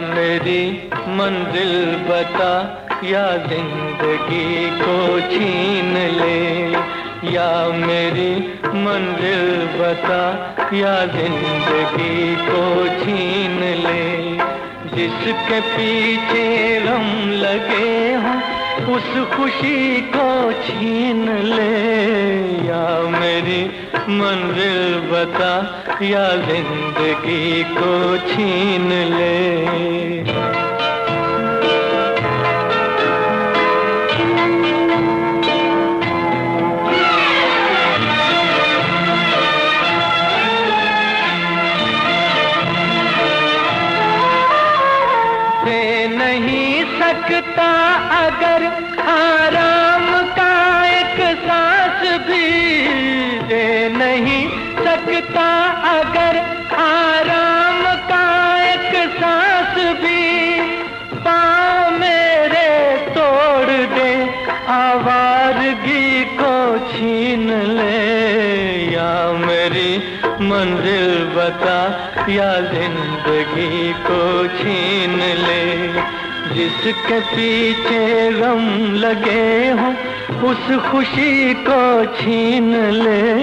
میری منزل بتا، یا زندگی کو چھین لے؟ یا میری منزل بتا، یا زندگی کو چھین لے؟ جس کے پیچھے غم لگے ہوں اس خوشی کو چھین لے۔ یا میری منزل بتا یا زندگی کو چھین لے۔ سکتا اگر آرام کا ایک سانس بھی دے نہیں سکتا اگر آرام کا ایک سانس بھی پاؤں میرے توڑ دے آوارگی کو چھین لے یا میری منزل بتا یا زندگی کو چھین لے جس کے پیچھے غم لگے ہوں، اس خوشی کو چھین لے۔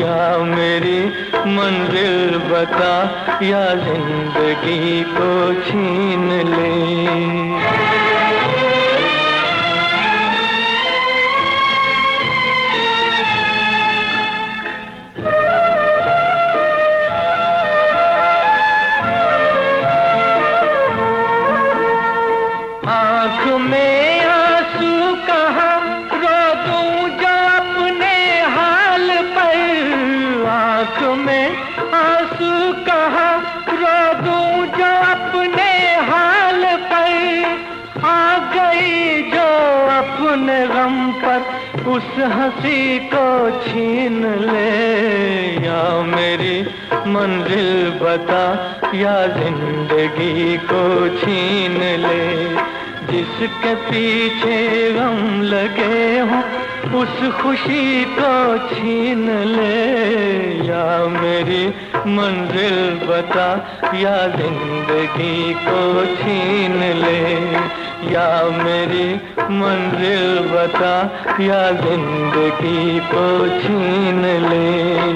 یا میری منزل بتا، یا زندگی کو چھین لے۔ آنکھ میں آنسو کہاں رو دوں جو اپنے حال پر آ گئی، جو اپنے غم پر اس ہنسی کو چھین لے۔ یا میری منزل بتا، یا زندگی کو چھین لے۔ جس کے پیچھے غم لگے ہوں اس خوشی کو چھین لے، یا میری منزل بتا، یا زندگی کو چھین لے، یا میری منزل بتا، یا زندگی کو چھین لے۔